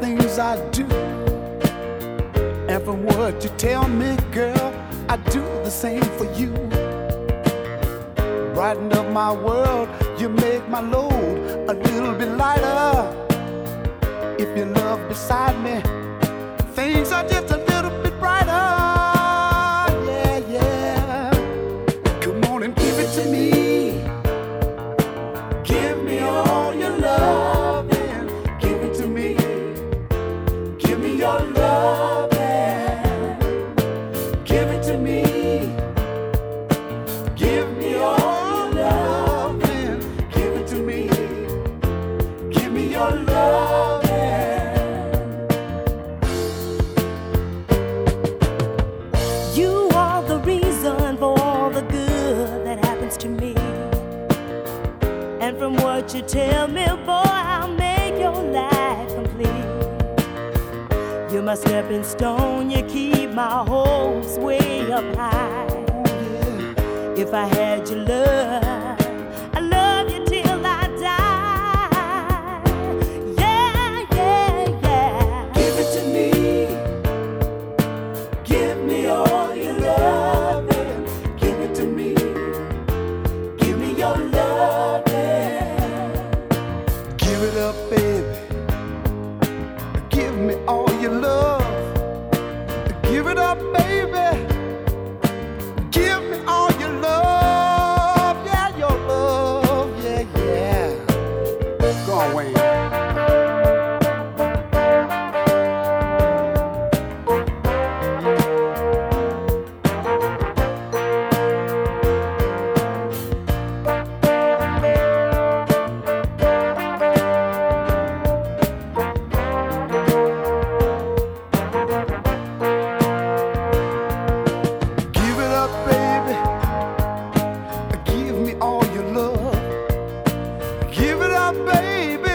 things I do, and from what you tell me, girl, I do the same for you. Brighten up my world, you make my load a little bit lighter. If you love beside me, things are just a Give it to me. Give me all your loving. Give it to me. Give me your loving. You are the reason for all the good that happens to me. And from what you tell me, boy, I'll my stepping stone, you keep my hopes way up high. If I had your love, my baby.